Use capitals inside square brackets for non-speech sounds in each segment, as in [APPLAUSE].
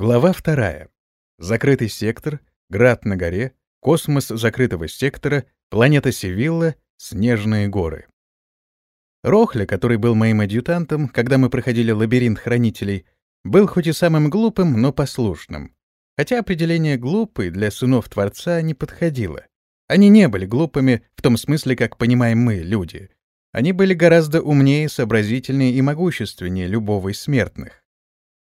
Глава вторая. Закрытый сектор, град на горе, космос закрытого сектора, планета Севилла, снежные горы. Рохля, который был моим адъютантом, когда мы проходили лабиринт хранителей, был хоть и самым глупым, но послушным. Хотя определение «глупый» для сынов Творца не подходило. Они не были глупыми в том смысле, как понимаем мы, люди. Они были гораздо умнее, сообразительнее и могущественнее любого из смертных.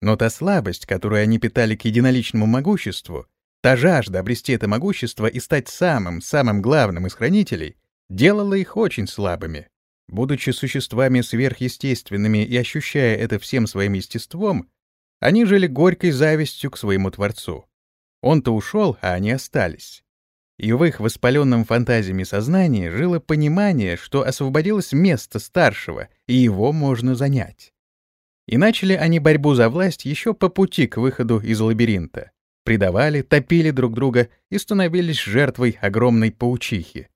Но та слабость, которую они питали к единоличному могуществу, та жажда обрести это могущество и стать самым-самым главным из хранителей, делала их очень слабыми. Будучи существами сверхъестественными и ощущая это всем своим естеством, они жили горькой завистью к своему Творцу. Он-то ушел, а они остались. И в их воспаленном фантазиями сознании жило понимание, что освободилось место старшего, и его можно занять. И начали они борьбу за власть еще по пути к выходу из лабиринта. Предавали, топили друг друга и становились жертвой огромной паучихи.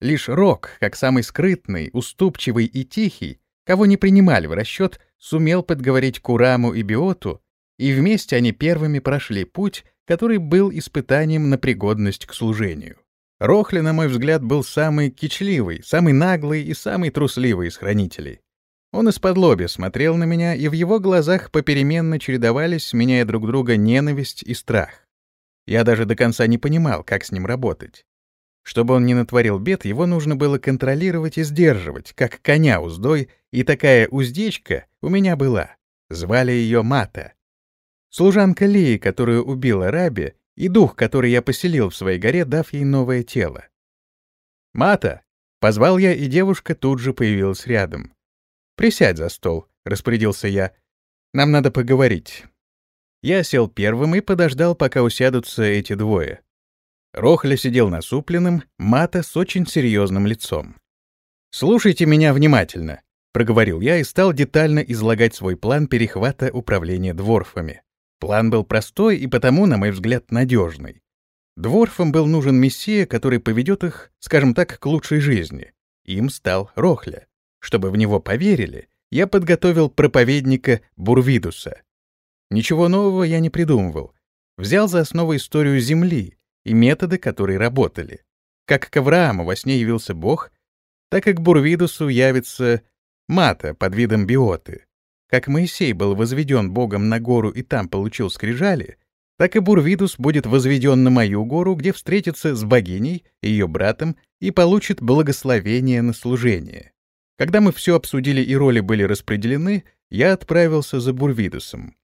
Лишь Рок, как самый скрытный, уступчивый и тихий, кого не принимали в расчет, сумел подговорить Кураму и Биоту, и вместе они первыми прошли путь, который был испытанием на пригодность к служению. Рохли, на мой взгляд, был самый кичливый, самый наглый и самый трусливый из хранителей. Он из-под лобя смотрел на меня, и в его глазах попеременно чередовались, меняя друг друга ненависть и страх. Я даже до конца не понимал, как с ним работать. Чтобы он не натворил бед, его нужно было контролировать и сдерживать, как коня уздой, и такая уздечка у меня была. Звали ее Мата. Служанка Лии, которую убила Раби, и дух, который я поселил в своей горе, дав ей новое тело. «Мата!» — позвал я, и девушка тут же появилась рядом. «Присядь за стол», — распорядился я. «Нам надо поговорить». Я сел первым и подождал, пока усядутся эти двое. Рохля сидел насупленным, Мата с очень серьезным лицом. «Слушайте меня внимательно», — проговорил я и стал детально излагать свой план перехвата управления дворфами. План был простой и потому, на мой взгляд, надежный. Дворфам был нужен мессия, который поведет их, скажем так, к лучшей жизни. Им стал Рохля. Чтобы в него поверили, я подготовил проповедника Бурвидуса. Ничего нового я не придумывал. Взял за основу историю Земли и методы, которые работали. Как к Аврааму во сне явился Бог, так и к Бурвидусу явится Мата под видом биоты. Как Моисей был возведен Богом на гору и там получил скрижали, так и Бурвидус будет возведен на мою гору, где встретится с богиней, ее братом, и получит благословение на служение. Когда мы все обсудили и роли были распределены, я отправился за Бурвидусом.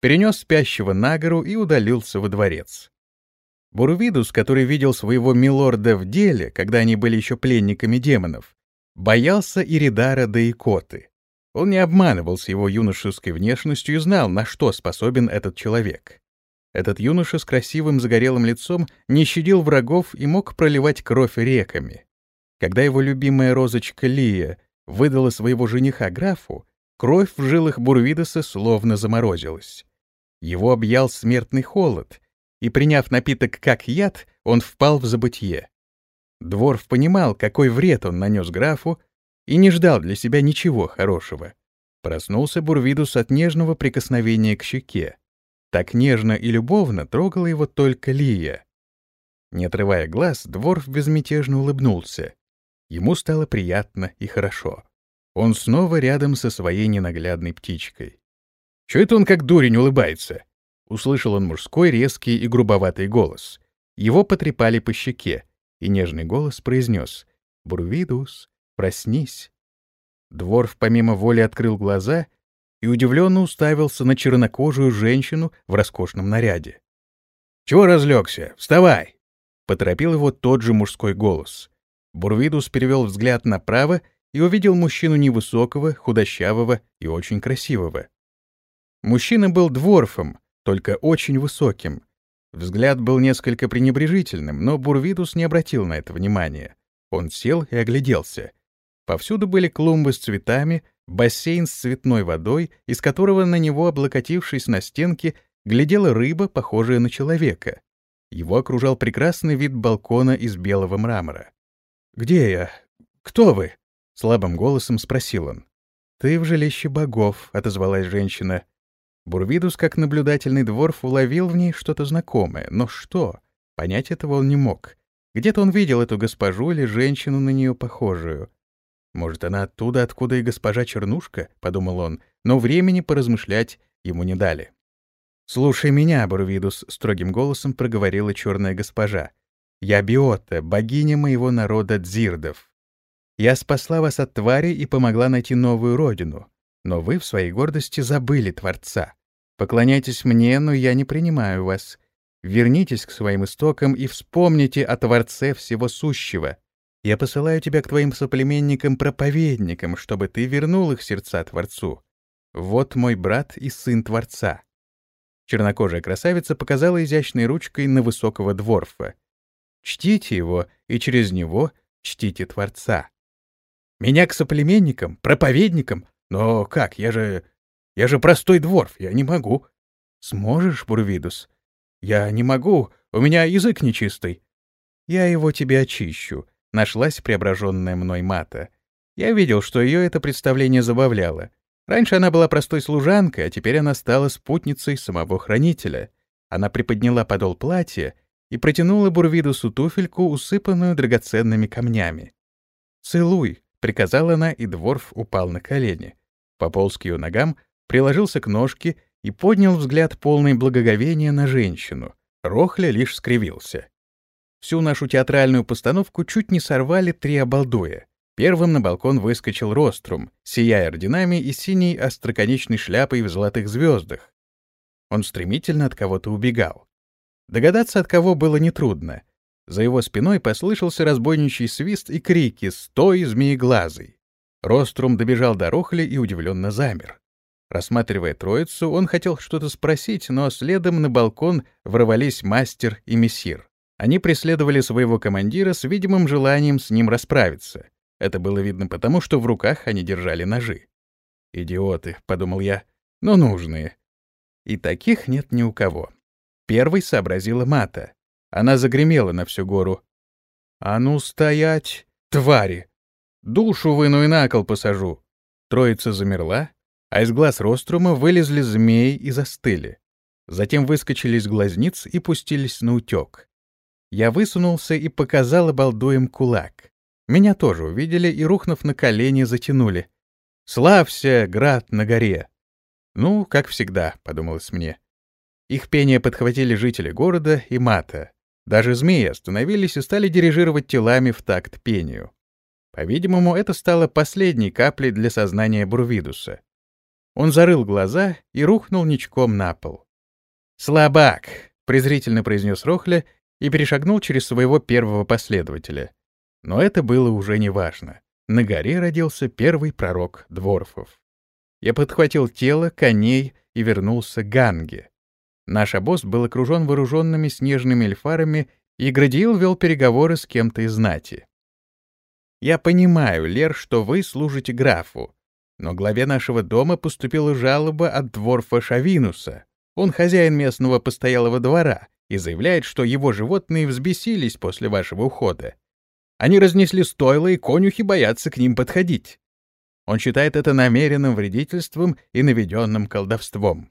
Перенес спящего на гору и удалился во дворец. Бурвидус, который видел своего милорда в деле, когда они были еще пленниками демонов, боялся Иридара да Икоты. Он не обманывался его юношеской внешностью и знал, на что способен этот человек. Этот юноша с красивым загорелым лицом не щадил врагов и мог проливать кровь реками. Когда его любимая розочка Лия выдала своего жениха графу, кровь в жилах Бурвидоса словно заморозилась. Его объял смертный холод, и, приняв напиток как яд, он впал в забытье. Дворф понимал, какой вред он нанес графу, и не ждал для себя ничего хорошего. Проснулся Бурвидус от нежного прикосновения к щеке. Так нежно и любовно трогала его только Лия. Не отрывая глаз, Дворф безмятежно улыбнулся. Ему стало приятно и хорошо. Он снова рядом со своей ненаглядной птичкой. «Чё это он как дурень улыбается?» Услышал он мужской резкий и грубоватый голос. Его потрепали по щеке, и нежный голос произнес «Бурвидус, проснись». Дворф помимо воли открыл глаза и удивленно уставился на чернокожую женщину в роскошном наряде. «Чего разлегся? Вставай!» — поторопил его тот же мужской голос. Бурвидус перевел взгляд направо и увидел мужчину невысокого, худощавого и очень красивого. Мужчина был дворфом, только очень высоким. Взгляд был несколько пренебрежительным, но Бурвидус не обратил на это внимания. Он сел и огляделся. Повсюду были клумбы с цветами, бассейн с цветной водой, из которого на него, облокотившись на стенке, глядела рыба, похожая на человека. Его окружал прекрасный вид балкона из белого мрамора. «Где я? Кто вы?» — слабым голосом спросил он. «Ты в жилище богов», — отозвалась женщина. Бурвидус, как наблюдательный дворф, уловил в ней что-то знакомое. Но что? Понять этого он не мог. Где-то он видел эту госпожу или женщину на нее похожую. «Может, она оттуда, откуда и госпожа Чернушка?» — подумал он, но времени поразмышлять ему не дали. «Слушай меня, Бурвидус», — строгим голосом проговорила черная госпожа. «Я Биота, богиня моего народа Дзирдов. Я спасла вас от твари и помогла найти новую родину. Но вы в своей гордости забыли Творца. Поклоняйтесь мне, но я не принимаю вас. Вернитесь к своим истокам и вспомните о Творце всего сущего. Я посылаю тебя к твоим соплеменникам-проповедникам, чтобы ты вернул их сердца Творцу. Вот мой брат и сын Творца». Чернокожая красавица показала изящной ручкой на высокого дворфа. «Чтите его, и через него чтите Творца». «Меня к соплеменникам, проповедникам? Но как, я же... я же простой дворф, я не могу». «Сможешь, Бурвидус?» «Я не могу, у меня язык нечистый». «Я его тебе очищу», — нашлась преображенная мной мата. Я видел, что ее это представление забавляло. Раньше она была простой служанкой, а теперь она стала спутницей самого хранителя. Она приподняла подол платья и протянула Бурвидусу туфельку, усыпанную драгоценными камнями. «Целуй», — приказала она, и Дворф упал на колени. Пополз к ее ногам, приложился к ножке и поднял взгляд полный благоговения на женщину. Рохля лишь скривился. Всю нашу театральную постановку чуть не сорвали три обалдуя. Первым на балкон выскочил Рострум, сияя орденами и синей остроконечной шляпой в золотых звездах. Он стремительно от кого-то убегал. Догадаться, от кого было нетрудно. За его спиной послышался разбойничий свист и крики «Стой, змееглазый!». Рострум добежал до Рохли и удивленно замер. Рассматривая троицу, он хотел что-то спросить, но следом на балкон ворвались мастер и мессир. Они преследовали своего командира с видимым желанием с ним расправиться. Это было видно потому, что в руках они держали ножи. «Идиоты», — подумал я, — «но нужные». И таких нет ни у кого. Первой сообразила Мата. Она загремела на всю гору. «А ну стоять, твари! Душу выну и на кол посажу!» Троица замерла, а из глаз Рострума вылезли змеи и застыли. Затем выскочили из глазниц и пустились на утек. Я высунулся и показал обалдуем кулак. Меня тоже увидели и, рухнув на колени, затянули. «Славься, град на горе!» «Ну, как всегда», — подумалось мне. Их пение подхватили жители города и мата. Даже змеи остановились и стали дирижировать телами в такт пению. По-видимому, это стало последней каплей для сознания Бурвидуса. Он зарыл глаза и рухнул ничком на пол. «Слабак!» — презрительно произнес Рохля и перешагнул через своего первого последователя. Но это было уже не важно. На горе родился первый пророк дворфов. Я подхватил тело, коней и вернулся к Ганге. Наш обоз был окружен вооруженными снежными эльфарами, и Градиил вел переговоры с кем-то из знати. «Я понимаю, Лер, что вы служите графу, но главе нашего дома поступила жалоба от дворфа Шавинуса. Он хозяин местного постоялого двора и заявляет, что его животные взбесились после вашего ухода. Они разнесли стойла, и конюхи боятся к ним подходить. Он считает это намеренным вредительством и наведенным колдовством.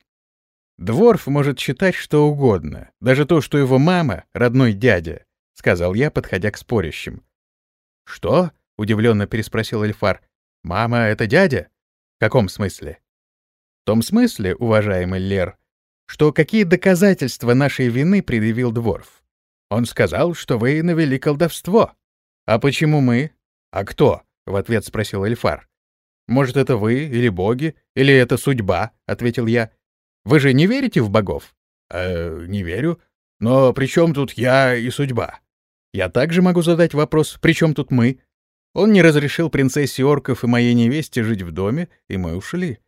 Дворф может считать что угодно, даже то, что его мама — родной дядя, — сказал я, подходя к спорящим. — Что? — удивленно переспросил Эльфар. — Мама — это дядя? В каком смысле? — В том смысле, уважаемый Лер, что какие доказательства нашей вины предъявил Дворф. Он сказал, что вы навели колдовство. — А почему мы? — А кто? — в ответ спросил Эльфар. — Может, это вы или боги, или это судьба? — ответил я. Вы же не верите в богов? Э, не верю. Но при чем тут я и судьба? Я также могу задать вопрос, при чем тут мы? Он не разрешил принцессе орков и моей невесте жить в доме, и мы ушли.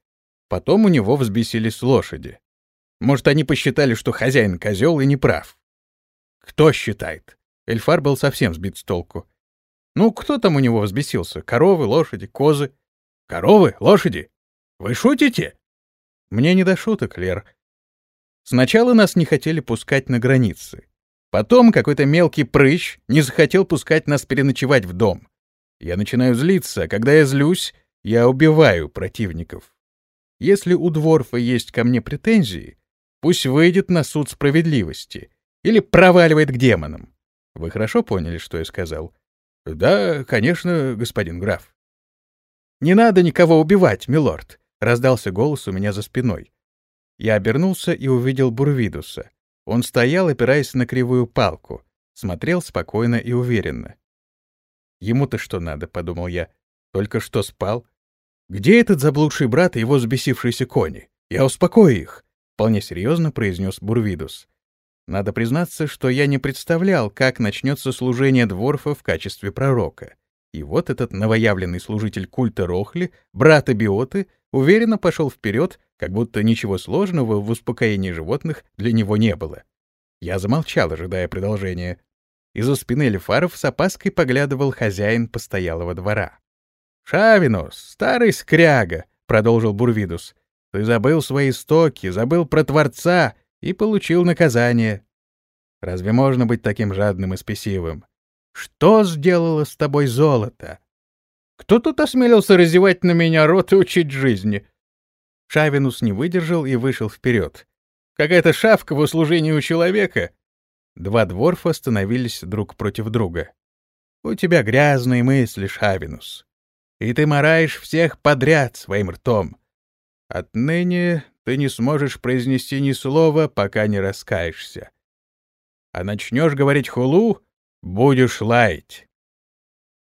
Потом у него взбесились лошади. Может, они посчитали, что хозяин козел и не прав. Кто считает? Эльфар был совсем сбит с толку. Ну, кто там у него взбесился? Коровы, лошади, козы? Коровы, лошади? Вы шутите? Мне не до шуток, Лер. Сначала нас не хотели пускать на границы. Потом какой-то мелкий прыщ не захотел пускать нас переночевать в дом. Я начинаю злиться, а когда я злюсь, я убиваю противников. Если у Дворфа есть ко мне претензии, пусть выйдет на суд справедливости или проваливает к демонам. Вы хорошо поняли, что я сказал? — Да, конечно, господин граф. — Не надо никого убивать, милорд, — раздался голос у меня за спиной. Я обернулся и увидел Бурвидуса. Он стоял, опираясь на кривую палку, смотрел спокойно и уверенно. «Ему-то что надо?» — подумал я. «Только что спал. Где этот заблудший брат и его взбесившиеся кони? Я успокою их!» — вполне серьезно произнес Бурвидус. Надо признаться, что я не представлял, как начнется служение Дворфа в качестве пророка. И вот этот новоявленный служитель культа Рохли, брата Биоты, уверенно пошел вперед, как будто ничего сложного в успокоении животных для него не было. Я замолчал, ожидая продолжения. Из-за спины Эльфаров с опаской поглядывал хозяин постоялого двора. «Шавинус, старый скряга!» — продолжил Бурвидус. «Ты забыл свои стоки, забыл про Творца и получил наказание. Разве можно быть таким жадным и спесивым? Что сделало с тобой золото? Кто тут осмелился разевать на меня рот и учить жизни? Шавинус не выдержал и вышел вперед. Какая-то шавка в услужении у человека. Два дворфа остановились друг против друга. У тебя грязные мысли, Шавинус. И ты мараешь всех подряд своим ртом. Отныне ты не сможешь произнести ни слова, пока не раскаешься. А начнешь говорить хулу, будешь лаять.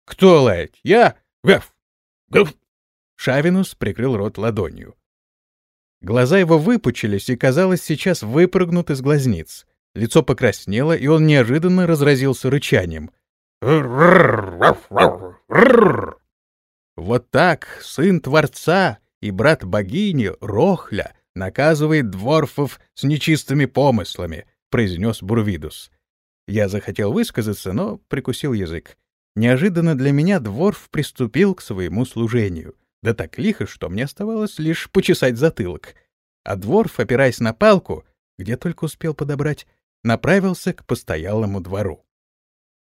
Кто лаять? Я? Гав! Гав! Шавинус прикрыл рот ладонью. Глаза его выпучились и, казалось, сейчас выпрыгнут из глазниц. Лицо покраснело, и он неожиданно разразился рычанием. Вот так сын Творца и брат богини Рохля наказывает дворфов с нечистыми помыслами, произнес Бурвидус. Я захотел высказаться, но прикусил язык. Неожиданно для меня Дворф приступил к своему служению. Да так лихо, что мне оставалось лишь почесать затылок. А Дворф, опираясь на палку, где только успел подобрать, направился к постоялому двору.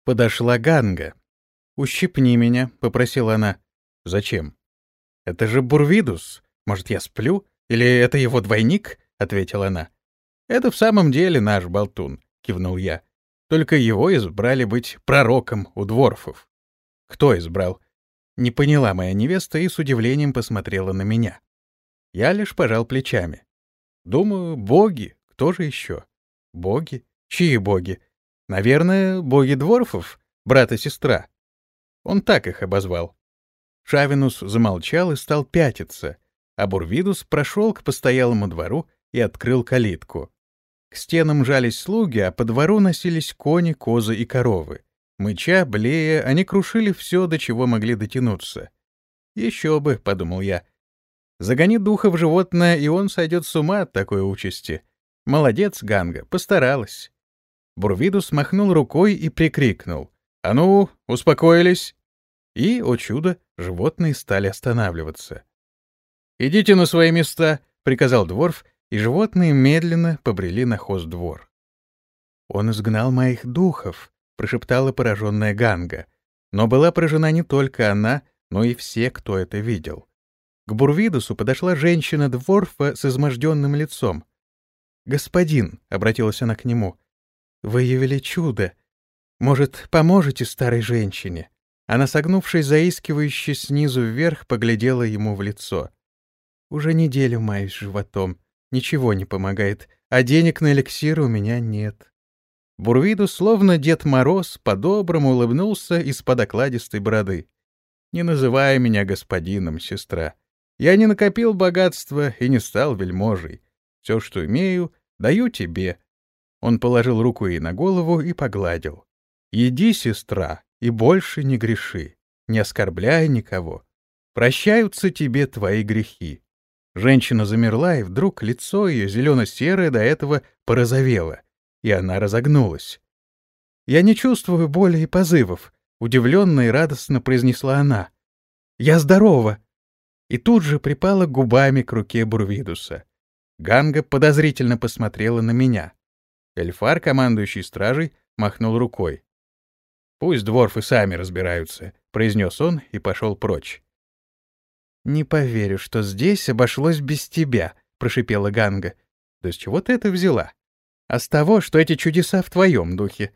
Подошла Ганга. «Ущипни меня», — попросила она. «Зачем?» «Это же Бурвидус. Может, я сплю? Или это его двойник?» — ответила она. «Это в самом деле наш болтун», — кивнул я. Только его избрали быть пророком у дворфов. Кто избрал? Не поняла моя невеста и с удивлением посмотрела на меня. Я лишь пожал плечами. Думаю, боги. Кто же еще? Боги? Чьи боги? Наверное, боги дворфов, брат и сестра. Он так их обозвал. Шавинус замолчал и стал пятиться, а Бурвидус прошел к постоялому двору и открыл калитку. К стенам жались слуги, а по двору носились кони, козы и коровы. Мыча, блея, они крушили все, до чего могли дотянуться. «Еще бы», — подумал я. «Загони духа в животное, и он сойдет с ума от такой участи. Молодец, Ганга, постаралась». Бурвидус махнул рукой и прикрикнул. «А ну, успокоились!» И, о чудо, животные стали останавливаться. «Идите на свои места», — приказал Дворф и животные медленно побрели на хоздвор. «Он изгнал моих духов», — прошептала пораженная Ганга. Но была поражена не только она, но и все, кто это видел. К Бурвидусу подошла женщина-дворфа с изможденным лицом. «Господин», — обратилась она к нему, — «вы явили чудо. Может, поможете старой женщине?» Она, согнувшись заискивающе снизу вверх, поглядела ему в лицо. «Уже неделю маюсь животом. Ничего не помогает, а денег на эликсиры у меня нет. Бурвиду, словно Дед Мороз, по-доброму улыбнулся из-под окладистой бороды. «Не называй меня господином, сестра. Я не накопил богатства и не стал вельможей. Все, что имею, даю тебе». Он положил руку ей на голову и погладил. «Иди, сестра, и больше не греши, не оскорбляй никого. Прощаются тебе твои грехи. Женщина замерла, и вдруг лицо ее, зелено-серое, до этого порозовело, и она разогнулась. «Я не чувствую боли и позывов», — удивленно и радостно произнесла она. «Я здорова!» И тут же припала губами к руке Бурвидуса. Ганга подозрительно посмотрела на меня. Эльфар, командующий стражей, махнул рукой. «Пусть дворфы сами разбираются», — произнес он и пошел прочь. «Не поверю, что здесь обошлось без тебя», — прошипела Ганга. «Да с чего ты это взяла?» «А с того, что эти чудеса в твоем духе.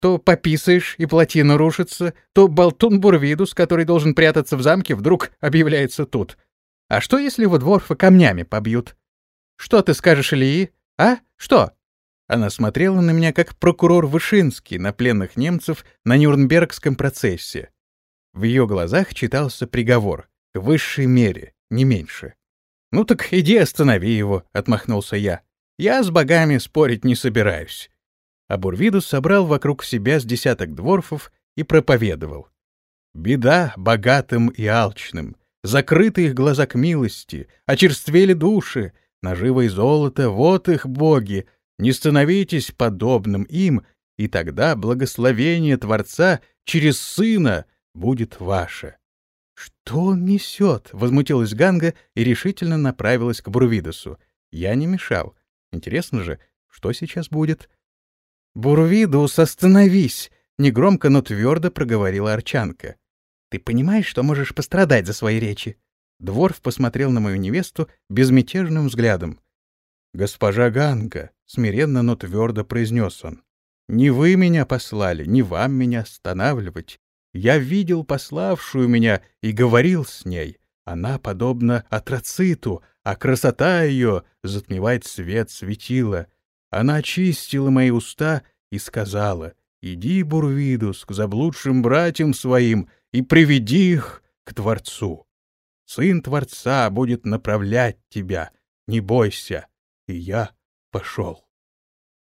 То пописаешь, и плотина рушится, то болтун Бурвидус, который должен прятаться в замке, вдруг объявляется тут. А что, если его дворфа камнями побьют? Что ты скажешь Ильи? А? Что?» Она смотрела на меня, как прокурор Вышинский на пленных немцев на Нюрнбергском процессе. В ее глазах читался приговор — к высшей мере, не меньше. «Ну так иди останови его», — отмахнулся я. «Я с богами спорить не собираюсь». А Бурвидус собрал вокруг себя с десяток дворфов и проповедовал. «Беда богатым и алчным, закрыты их глаза к милости, очерствели души, наживо и золото, вот их боги, не становитесь подобным им, и тогда благословение Творца через Сына будет ваше. — Что он несет? — возмутилась Ганга и решительно направилась к Бурвидосу. Я не мешал. Интересно же, что сейчас будет? — Бурвидус, остановись! — негромко, но твердо проговорила Арчанка. — Ты понимаешь, что можешь пострадать за свои речи? Дворф посмотрел на мою невесту безмятежным взглядом. «Госпожа Ганга», — смиренно, но твердо произнес он, — «не вы меня послали, не вам меня останавливать. Я видел пославшую меня и говорил с ней. Она подобна атроциту, а красота ее затмевает свет светила. Она очистила мои уста и сказала, «Иди, Бурвидус, к заблудшим братьям своим и приведи их к Творцу. Сын Творца будет направлять тебя, не бойся» и я пошел.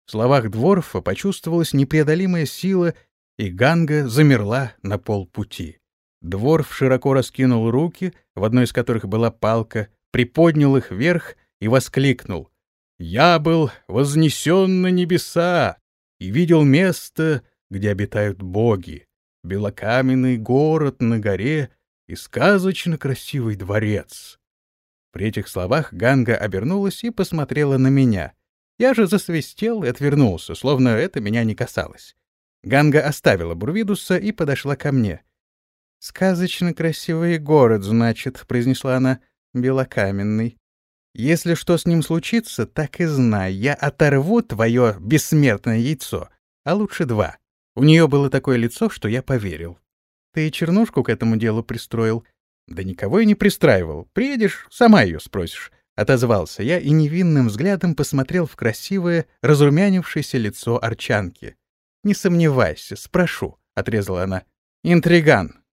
В словах Дворфа почувствовалась непреодолимая сила, и Ганга замерла на полпути. Дворф широко раскинул руки, в одной из которых была палка, приподнял их вверх и воскликнул. «Я был вознесен на небеса и видел место, где обитают боги, белокаменный город на горе и сказочно красивый дворец. При этих словах Ганга обернулась и посмотрела на меня. Я же засвистел и отвернулся, словно это меня не касалось. Ганга оставила Бурвидуса и подошла ко мне. «Сказочно красивый город, значит», — произнесла она, — «белокаменный. Если что с ним случится, так и знай, я оторву твое бессмертное яйцо, а лучше два». У нее было такое лицо, что я поверил. «Ты чернушку к этому делу пристроил?» Да никого я не пристраивал. Приедешь, сама ее спросишь. Отозвался я и невинным взглядом посмотрел в красивое, разрумянившееся лицо Арчанки. «Не сомневайся, спрошу», — отрезала она. «Интриган».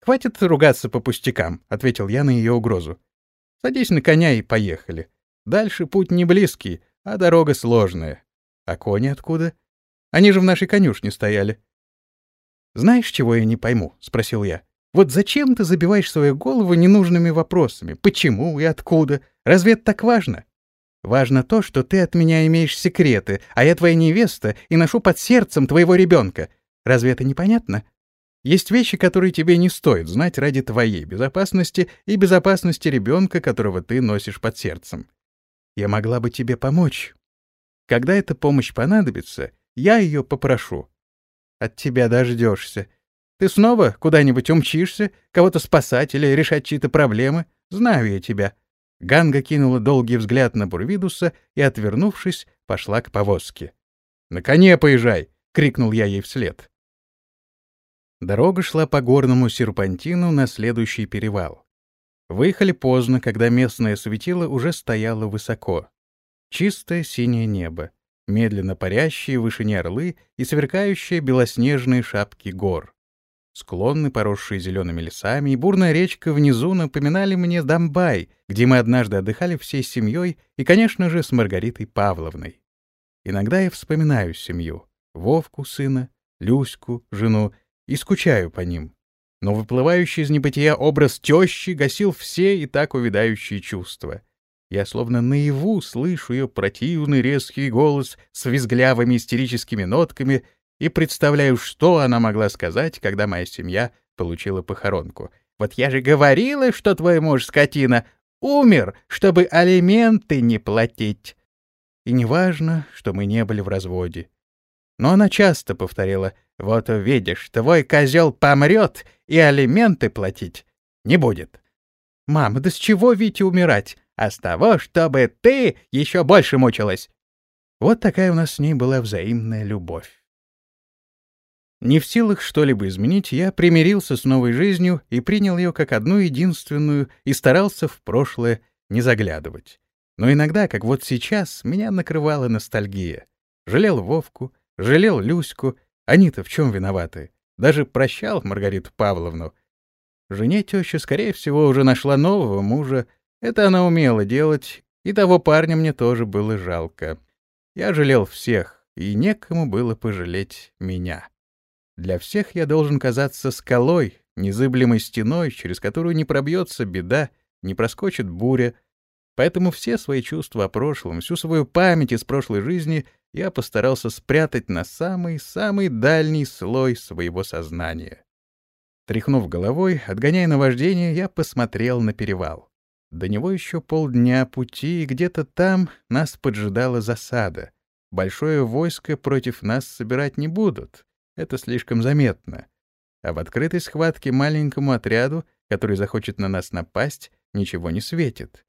«Хватит ругаться по пустякам», — ответил я на ее угрозу. «Садись на коня и поехали. Дальше путь не близкий, а дорога сложная. А кони откуда? Они же в нашей конюшне стояли». «Знаешь, чего я не пойму?» — спросил я. Вот зачем ты забиваешь свою голову ненужными вопросами? Почему и откуда? Разве это так важно? Важно то, что ты от меня имеешь секреты, а я твоя невеста и ношу под сердцем твоего ребенка. Разве это непонятно? Есть вещи, которые тебе не стоит знать ради твоей безопасности и безопасности ребенка, которого ты носишь под сердцем. Я могла бы тебе помочь. Когда эта помощь понадобится, я ее попрошу. От тебя дождешься. Ты снова куда-нибудь умчишься, кого-то спасать или решать чьи-то проблемы? Знаю я тебя». Ганга кинула долгий взгляд на Бурвидуса и, отвернувшись, пошла к повозке. «На коне поезжай!» — крикнул я ей вслед. Дорога шла по горному серпантину на следующий перевал. Выехали поздно, когда местное светило уже стояло высоко. Чистое синее небо, медленно парящие в вышине орлы и сверкающие белоснежные шапки гор. Склоны, поросшие зелеными лесами, и бурная речка внизу напоминали мне Домбай, где мы однажды отдыхали всей семьей и, конечно же, с Маргаритой Павловной. Иногда я вспоминаю семью — Вовку, сына, Люську, жену, и скучаю по ним. Но выплывающий из небытия образ тещи гасил все и так увядающие чувства. Я словно наяву слышу ее противный резкий голос с визглявыми истерическими нотками — и представляю, что она могла сказать, когда моя семья получила похоронку. «Вот я же говорила, что твой муж, скотина, умер, чтобы алименты не платить». И неважно, что мы не были в разводе. Но она часто повторила, «Вот увидишь, твой козел помрет, и алименты платить не будет». «Мама, да с чего Вите умирать? А с того, чтобы ты еще больше мучилась!» Вот такая у нас с ней была взаимная любовь. Не в силах что-либо изменить, я примирился с новой жизнью и принял ее как одну единственную и старался в прошлое не заглядывать. Но иногда, как вот сейчас, меня накрывала ностальгия. Жалел Вовку, жалел Люську. Они-то в чем виноваты? Даже прощал Маргариту Павловну. Жене теща, скорее всего, уже нашла нового мужа. Это она умела делать, и того парня мне тоже было жалко. Я жалел всех, и некому было пожалеть меня. Для всех я должен казаться скалой, незыблемой стеной, через которую не пробьется беда, не проскочит буря. Поэтому все свои чувства о прошлом, всю свою память из прошлой жизни я постарался спрятать на самый-самый дальний слой своего сознания. Тряхнув головой, отгоняя наваждение, я посмотрел на перевал. До него еще полдня пути, и где-то там нас поджидала засада. Большое войско против нас собирать не будут это слишком заметно. А в открытой схватке маленькому отряду, который захочет на нас напасть, ничего не светит.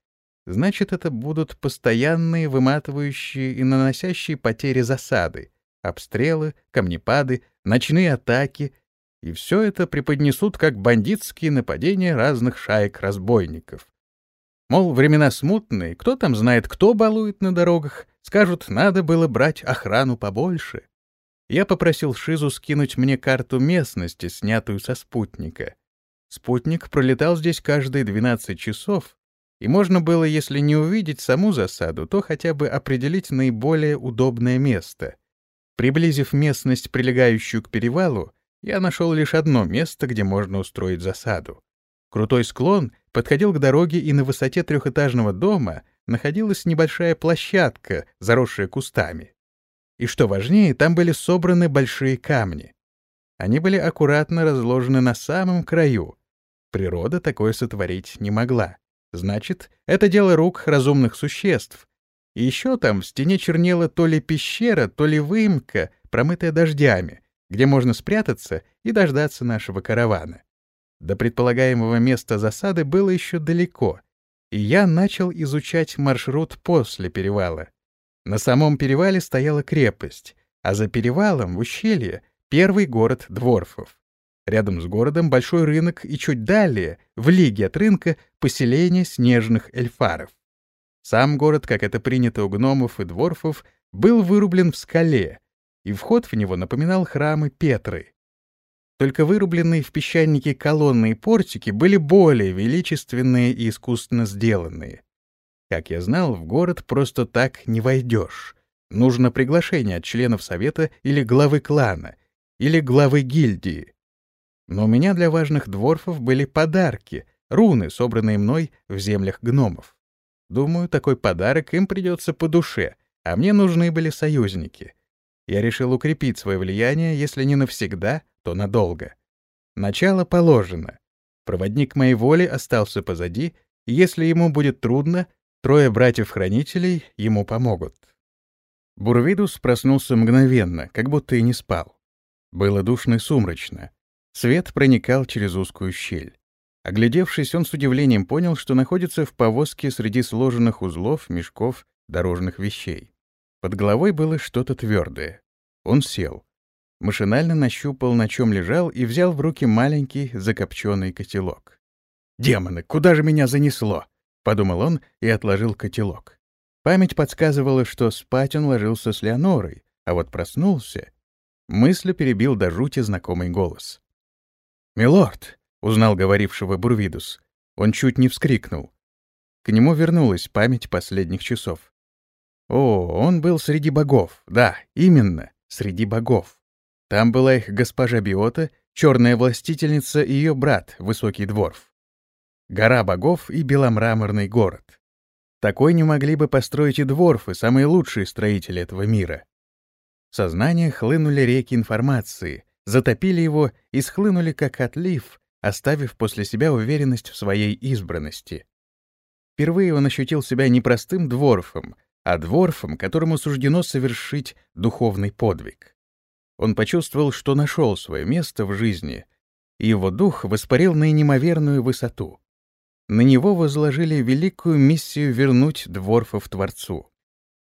Значит, это будут постоянные, выматывающие и наносящие потери засады, обстрелы, камнепады, ночные атаки, и все это преподнесут как бандитские нападения разных шаек разбойников. Мол, времена смутные, кто там знает, кто балует на дорогах, скажут, надо было брать охрану побольше. Я попросил Шизу скинуть мне карту местности, снятую со спутника. Спутник пролетал здесь каждые 12 часов, и можно было, если не увидеть саму засаду, то хотя бы определить наиболее удобное место. Приблизив местность, прилегающую к перевалу, я нашел лишь одно место, где можно устроить засаду. Крутой склон подходил к дороге, и на высоте трехэтажного дома находилась небольшая площадка, заросшая кустами. И что важнее, там были собраны большие камни. Они были аккуратно разложены на самом краю. Природа такое сотворить не могла. Значит, это дело рук разумных существ. И еще там в стене чернела то ли пещера, то ли выемка, промытая дождями, где можно спрятаться и дождаться нашего каравана. До предполагаемого места засады было еще далеко, и я начал изучать маршрут после перевала. На самом перевале стояла крепость, а за перевалом, в ущелье, первый город Дворфов. Рядом с городом большой рынок и чуть далее, в лиге от рынка, поселение снежных эльфаров. Сам город, как это принято у гномов и дворфов, был вырублен в скале, и вход в него напоминал храмы Петры. Только вырубленные в песчанике колонны и портики были более величественные и искусственно сделанные. Как я знал, в город просто так не войдешь. Нужно приглашение от членов совета или главы клана, или главы гильдии. Но у меня для важных дворфов были подарки, руны, собранные мной в землях гномов. Думаю, такой подарок им придется по душе, а мне нужны были союзники. Я решил укрепить свое влияние, если не навсегда, то надолго. Начало положено. Проводник моей воли остался позади, и если ему будет трудно, Трое братьев-хранителей ему помогут. Бурвидус проснулся мгновенно, как будто и не спал. Было душно и сумрачно. Свет проникал через узкую щель. Оглядевшись, он с удивлением понял, что находится в повозке среди сложенных узлов, мешков, дорожных вещей. Под головой было что-то твердое. Он сел. Машинально нащупал, на чем лежал, и взял в руки маленький закопченный котелок. «Демоны, куда же меня занесло?» — подумал он и отложил котелок. Память подсказывала, что спать он ложился с Леонорой, а вот проснулся. Мысль перебил до жути знакомый голос. «Милорд!» — узнал говорившего Бурвидус. Он чуть не вскрикнул. К нему вернулась память последних часов. О, он был среди богов, да, именно, среди богов. Там была их госпожа Биота, черная властительница и ее брат, высокий дворф гора богов и беломраморный город. Такой не могли бы построить и дворфы, самые лучшие строители этого мира. В сознание хлынули реки информации, затопили его и схлынули как отлив, оставив после себя уверенность в своей избранности. Впервые он ощутил себя не простым дворфом, а дворфом, которому суждено совершить духовный подвиг. Он почувствовал, что нашел свое место в жизни, и его дух воспарил на неимоверную высоту. На него возложили великую миссию вернуть Дворфов Творцу.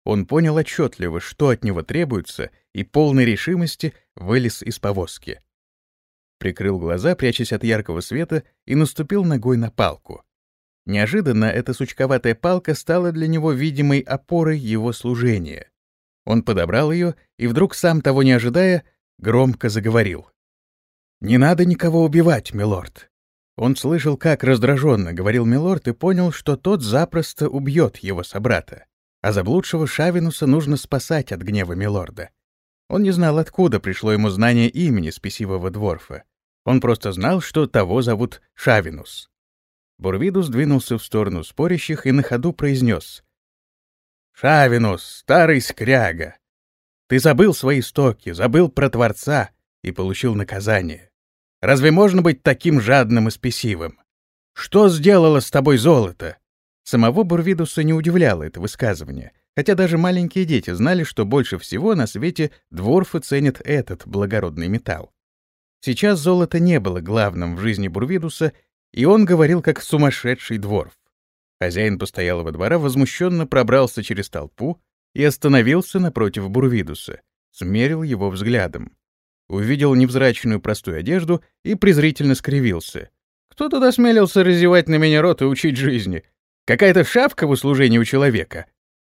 Он понял отчетливо, что от него требуется, и полной решимости вылез из повозки. Прикрыл глаза, прячась от яркого света, и наступил ногой на палку. Неожиданно эта сучковатая палка стала для него видимой опорой его служения. Он подобрал ее и вдруг, сам того не ожидая, громко заговорил. «Не надо никого убивать, милорд». Он слышал, как раздраженно говорил милорд, и понял, что тот запросто убьет его собрата. А заблудшего Шавинуса нужно спасать от гнева милорда. Он не знал, откуда пришло ему знание имени спесивого дворфа. Он просто знал, что того зовут Шавинус. Бурвидус двинулся в сторону спорящих и на ходу произнес. «Шавинус, старый скряга! Ты забыл свои стоки, забыл про Творца и получил наказание. Разве можно быть таким жадным и спесивым? Что сделало с тобой золото? Самого Бурвидуса не удивляло это высказывание, хотя даже маленькие дети знали, что больше всего на свете дворфы ценят этот благородный металл. Сейчас золото не было главным в жизни Бурвидуса, и он говорил как сумасшедший дворф. Хозяин постоялого двора возмущенно пробрался через толпу и остановился напротив Бурвидуса, смерил его взглядом. Увидел невзрачную простую одежду и презрительно скривился. «Кто тут осмелился разевать на меня рот и учить жизни? Какая-то шапка в услужении у человека.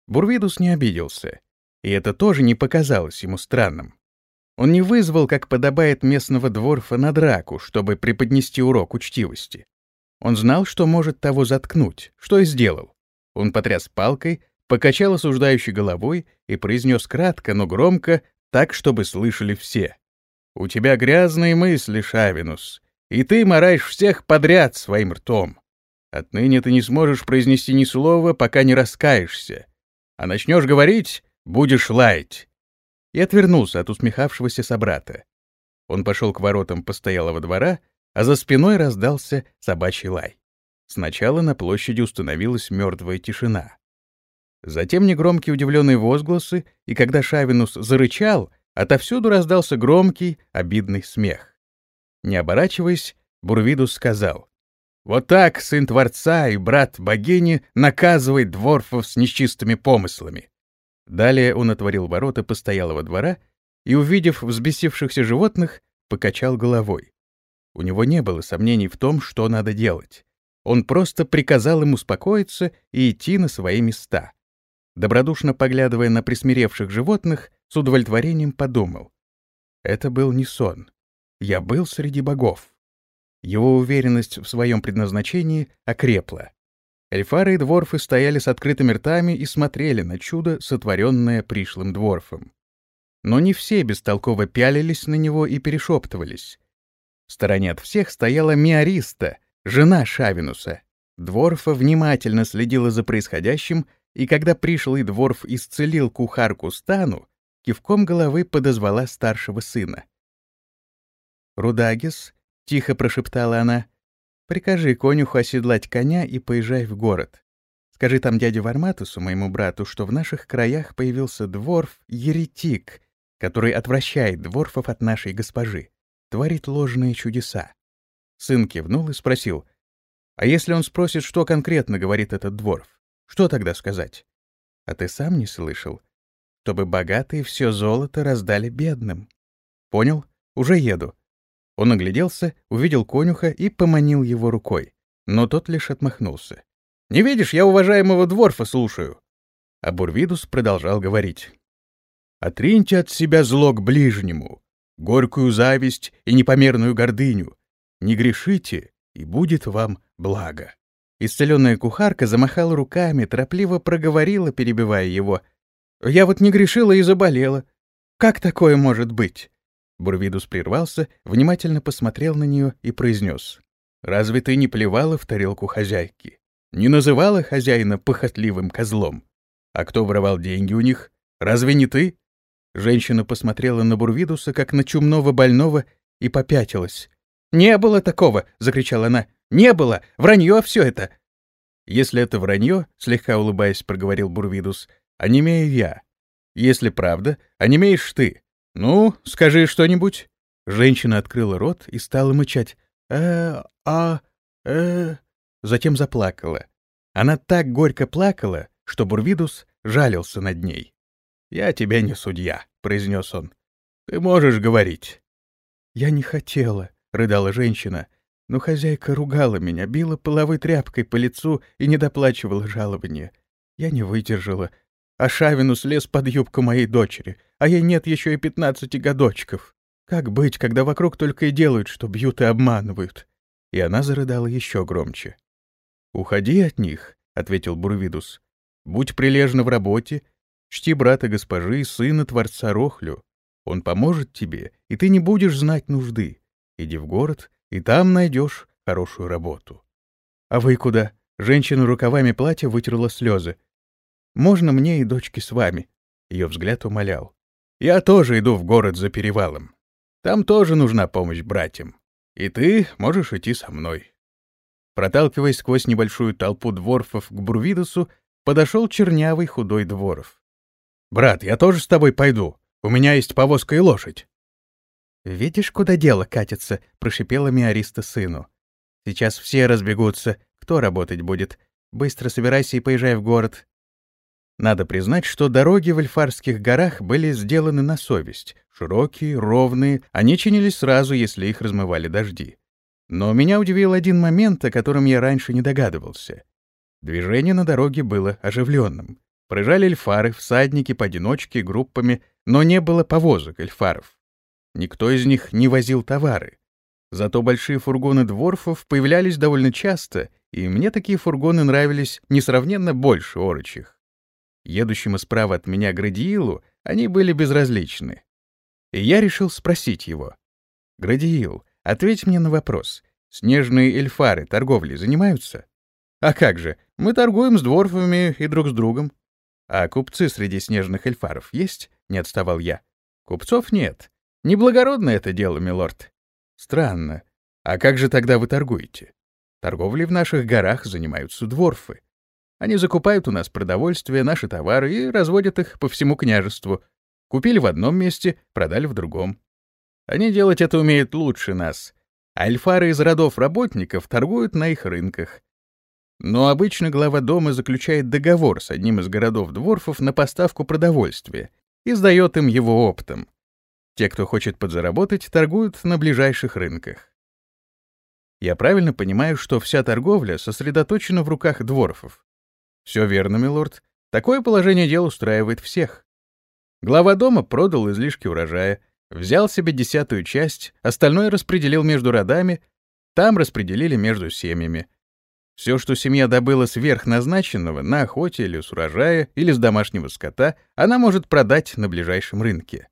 Бурвидус не обиделся. И это тоже не показалось ему странным. Он не вызвал, как подобает местного дворфа, на драку, чтобы преподнести урок учтивости. Он знал, что может того заткнуть, что и сделал. Он потряс палкой, покачал осуждающей головой и произнес кратко, но громко, так, чтобы слышали все. «У тебя грязные мысли, Шавинус, и ты мораешь всех подряд своим ртом. Отныне ты не сможешь произнести ни слова, пока не раскаешься. А начнешь говорить — будешь лаять. И отвернулся от усмехавшегося собрата. Он пошел к воротам постоялого двора, а за спиной раздался собачий лай. Сначала на площади установилась мертвая тишина. Затем негромкие удивленные возгласы, и когда Шавинус зарычал, отовсюду раздался громкий, обидный смех. Не оборачиваясь, Бурвидус сказал, вот так сын Творца и брат богини наказывает дворфов с нечистыми помыслами. Далее он отворил ворота постоялого двора и, увидев взбесившихся животных, покачал головой. У него не было сомнений в том, что надо делать. Он просто приказал им успокоиться и идти на свои места. Добродушно поглядывая на присмиревших животных, с удовлетворением подумал. Это был не сон. Я был среди богов. Его уверенность в своем предназначении окрепла. Эльфары и дворфы стояли с открытыми ртами и смотрели на чудо, сотворенное пришлым дворфом. Но не все бестолково пялились на него и перешептывались. В стороне от всех стояла Миариста, жена Шавинуса. Дворфа внимательно следила за происходящим, и когда пришлый дворф исцелил кухарку Стану, кивком головы подозвала старшего сына. Рудагис, — тихо прошептала она. «Прикажи конюху оседлать коня и поезжай в город. Скажи там дяде Варматусу, моему брату, что в наших краях появился дворф-еретик, который отвращает дворфов от нашей госпожи, творит ложные чудеса». Сын кивнул и спросил, «А если он спросит, что конкретно говорит этот дворф, что тогда сказать?» «А ты сам не слышал? Чтобы богатые все золото раздали бедным». «Понял? Уже еду. Он огляделся, увидел конюха и поманил его рукой. Но тот лишь отмахнулся. «Не видишь, я уважаемого дворфа слушаю!» А Бурвидус продолжал говорить. «Отриньте от себя зло к ближнему, горькую зависть и непомерную гордыню. Не грешите, и будет вам благо». Исцеленная кухарка замахала руками, торопливо проговорила, перебивая его. «Я вот не грешила и заболела. Как такое может быть? Бурвидус прервался, внимательно посмотрел на нее и произнес. «Разве ты не плевала в тарелку хозяйки? Не называла хозяина похотливым козлом? А кто воровал деньги у них? Разве не ты?» Женщина посмотрела на Бурвидуса, как на чумного больного, и попятилась. «Не было такого!» — закричала она. «Не было! Вранье все это!» «Если это вранье, — слегка улыбаясь, проговорил Бурвидус, — онемею я. Если правда, онемеешь ты. «Ну, скажи что-нибудь». Женщина открыла рот и стала мычать. «Э, а, э...» затем заплакала. Она так горько плакала, что Бурвидус жалился над ней. «Я тебе не судья», — произнес он. «Ты можешь говорить». «Я не хотела», — рыдала женщина, но хозяйка ругала меня, била половой тряпкой по лицу и не доплачивала жалования. Я не выдержала, а Шавину слез под юбку моей дочери, а ей нет еще и пятнадцати годочков. Как быть, когда вокруг только и делают, что бьют и обманывают? И она зарыдала еще громче. «Уходи от них», — ответил Бурвидус. «Будь прилежна в работе, чти брата госпожи и сына Творца Рохлю. Он поможет тебе, и ты не будешь знать нужды. Иди в город, и там найдешь хорошую работу». «А вы куда?» Женщина рукавами платья вытерла слезы. «Можно мне и дочке с вами?» Ее взгляд умолял. «Я тоже иду в город за перевалом. Там тоже нужна помощь братьям. И ты можешь идти со мной». Проталкиваясь сквозь небольшую толпу дворфов к Бурвидусу, подошел чернявый худой дворов. «Брат, я тоже с тобой пойду. У меня есть повозка и лошадь». «Видишь, куда дело катится?» — прошипела Миариста сыну. «Сейчас все разбегутся. Кто работать будет? Быстро собирайся и поезжай в город. Надо признать, что дороги в Эльфарских горах были сделаны на совесть. Широкие, ровные, они чинились сразу, если их размывали дожди. Но меня удивил один момент, о котором я раньше не догадывался. Движение на дороге было оживленным. Проезжали эльфары, всадники поодиночке, группами, но не было повозок эльфаров. Никто из них не возил товары. Зато большие фургоны дворфов появлялись довольно часто, и мне такие фургоны нравились несравненно больше орочих едущему справа от меня Градиилу, они были безразличны. И я решил спросить его. «Градиил, ответь мне на вопрос. Снежные эльфары торговлей занимаются?» «А как же, мы торгуем с дворфами и друг с другом». «А купцы среди снежных эльфаров есть?» — не отставал я. «Купцов нет. Неблагородное это дело, милорд». «Странно. А как же тогда вы торгуете?» «Торговлей в наших горах занимаются дворфы. Они закупают у нас продовольствие, наши товары и разводят их по всему княжеству. Купили в одном месте, продали в другом. Они делать это умеют лучше нас. А эльфары из родов работников торгуют на их рынках. Но обычно глава дома заключает договор с одним из городов дворфов на поставку продовольствия и сдает им его оптом. Те, кто хочет подзаработать, торгуют на ближайших рынках. Я правильно понимаю, что вся торговля сосредоточена в руках дворфов? Все верно, милорд. Такое положение дел устраивает всех. Глава дома продал излишки урожая, взял себе десятую часть, остальное распределил между родами, там распределили между семьями. Все, что семья добыла сверх назначенного, на охоте или с урожая, или с домашнего скота, она может продать на ближайшем рынке.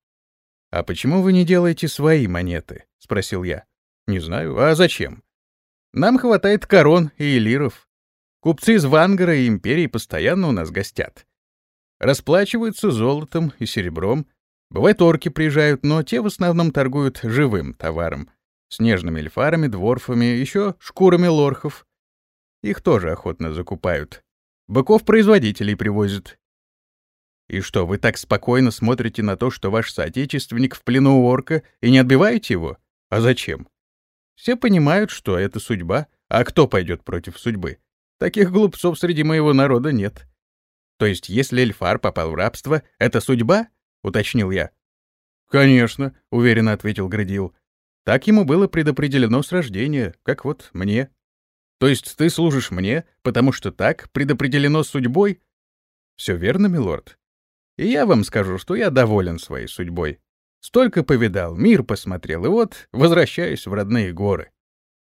«А почему вы не делаете свои монеты?» — спросил я. «Не знаю. А зачем?» «Нам хватает корон и элиров. Купцы из Вангара и Империи постоянно у нас гостят. Расплачиваются золотом и серебром. Бывает, орки приезжают, но те в основном торгуют живым товаром. Снежными эльфарами, дворфами, еще шкурами лорхов. Их тоже охотно закупают. Быков-производителей привозят. И что, вы так спокойно смотрите на то, что ваш соотечественник в плену у орка, и не отбиваете его? А зачем? Все понимают, что это судьба, а кто пойдет против судьбы? Таких глупцов среди моего народа нет. То есть, если Эльфар попал в рабство, это судьба? — уточнил я. «Конечно», — уверенно ответил Градил. «Так ему было предопределено с рождения, как вот мне. То есть ты служишь мне, потому что так предопределено судьбой?» «Все верно, милорд. И я вам скажу, что я доволен своей судьбой. Столько повидал, мир посмотрел, и вот возвращаюсь в родные горы.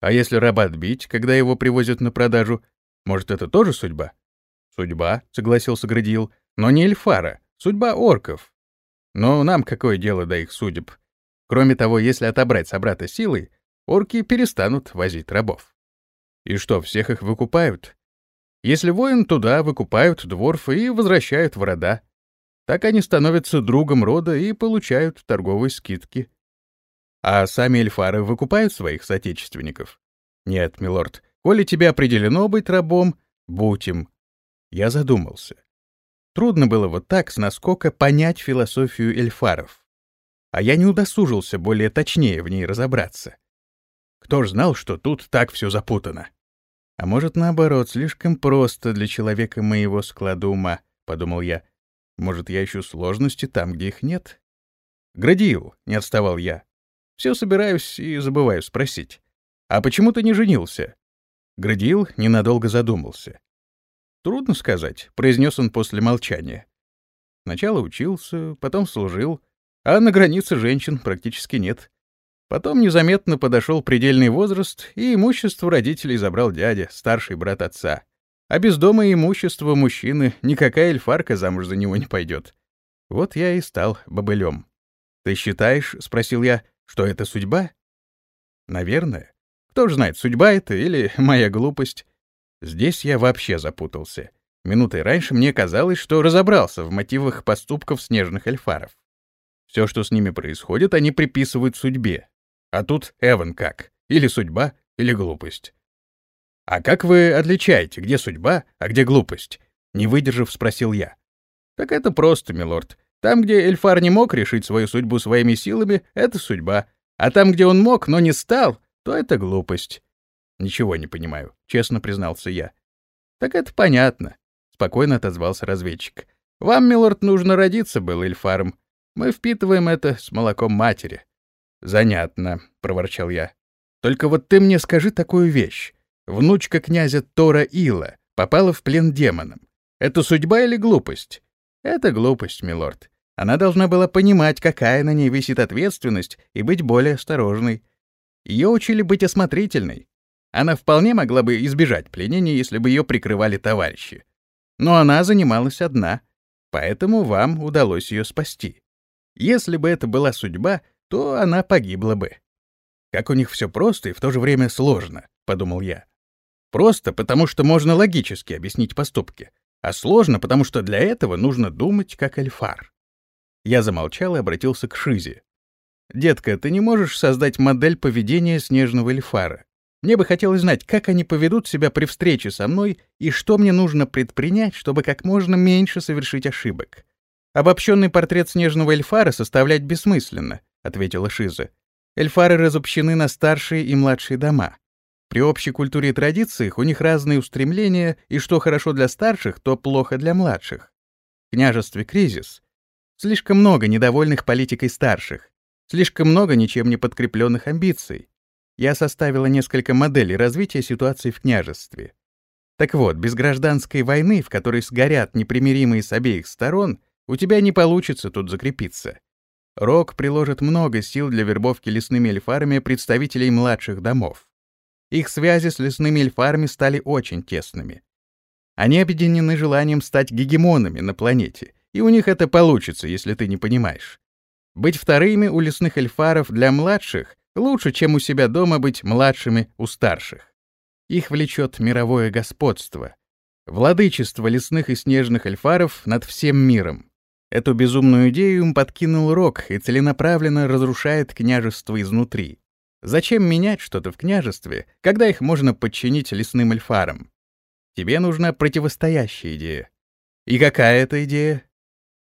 А если раба отбить, когда его привозят на продажу, может, это тоже судьба? Судьба, согласился Градил, но не Эльфара, судьба орков. Но нам какое дело до их судеб? Кроме того, если отобрать собрата силой, орки перестанут возить рабов. И что, всех их выкупают? Если воин туда, выкупают дворфы и возвращают в рода. Так они становятся другом рода и получают торговые скидки. А сами эльфары выкупают своих соотечественников? Нет, милорд, Коли тебе определено быть рабом, будь им. Я задумался. Трудно было вот так с наскока понять философию эльфаров. А я не удосужился более точнее в ней разобраться. Кто ж знал, что тут так все запутано? А может, наоборот, слишком просто для человека моего склада ума, — подумал я. Может, я ищу сложности там, где их нет? Градиил, — не отставал я. Все собираюсь и забываю спросить. А почему ты не женился? Градиил ненадолго задумался. Трудно сказать, — произнес он после молчания. Сначала учился, потом служил, а на границе женщин практически нет. Потом незаметно подошел предельный возраст, и имущество родителей забрал дядя, старший брат отца. А без дома и имущества мужчины никакая эльфарка замуж за него не пойдет. Вот я и стал бобылем. «Ты считаешь, — спросил я, — что это судьба?» «Наверное. Кто ж знает, судьба это или [LAUGHS] моя глупость?» Здесь я вообще запутался. Минутой раньше мне казалось, что разобрался в мотивах поступков снежных эльфаров. Все, что с ними происходит, они приписывают судьбе. А тут Эван как? Или судьба, или глупость. «А как вы отличаете, где судьба, а где глупость?» Не выдержав, спросил я. «Так это просто, милорд. Там, где Эльфар не мог решить свою судьбу своими силами, это судьба. А там, где он мог, но не стал, то это глупость». «Ничего не понимаю», — честно признался я. «Так это понятно. Спокойно отозвался разведчик. Вам, милорд, нужно родиться был Эльфаром. Мы впитываем это с молоком матери. Занятно, проворчал я. Только вот ты мне скажи такую вещь. Внучка князя Тора Ила попала в плен демонам. Это судьба или глупость? Это глупость, милорд. Она должна была понимать, какая на ней висит ответственность, и быть более осторожной. Ее учили быть осмотрительной. Она вполне могла бы избежать пленения, если бы ее прикрывали товарищи. Но она занималась одна, поэтому вам удалось ее спасти. Если бы это была судьба, то она погибла бы. Как у них все просто и в то же время сложно, — подумал я. Просто потому, что можно логически объяснить поступки, а сложно, потому что для этого нужно думать как эльфар. Я замолчал и обратился к Шизе. «Детка, ты не можешь создать модель поведения снежного эльфара? Мне бы хотелось знать, как они поведут себя при встрече со мной и что мне нужно предпринять, чтобы как можно меньше совершить ошибок. Обобщенный портрет снежного эльфара составлять бессмысленно, ответила Шиза. Эльфары разобщены на старшие и младшие дома. При общей культуре и традициях у них разные устремления, и что хорошо для старших, то плохо для младших. В княжестве кризис. Слишком много недовольных политикой старших. Слишком много ничем не подкрепленных амбиций я составила несколько моделей развития ситуации в княжестве. Так вот, без гражданской войны, в которой сгорят непримиримые с обеих сторон, у тебя не получится тут закрепиться. Рок приложит много сил для вербовки лесными эльфарами представителей младших домов. Их связи с лесными эльфарами стали очень тесными. Они объединены желанием стать гегемонами на планете, и у них это получится, если ты не понимаешь. Быть вторыми у лесных эльфаров для младших Лучше, чем у себя дома быть младшими у старших. Их влечет мировое господство, владычество лесных и снежных эльфаров над всем миром. Эту безумную идею им подкинул Рок и целенаправленно разрушает княжество изнутри. Зачем менять что-то в княжестве, когда их можно подчинить лесным эльфарам? Тебе нужна противостоящая идея. И какая это идея?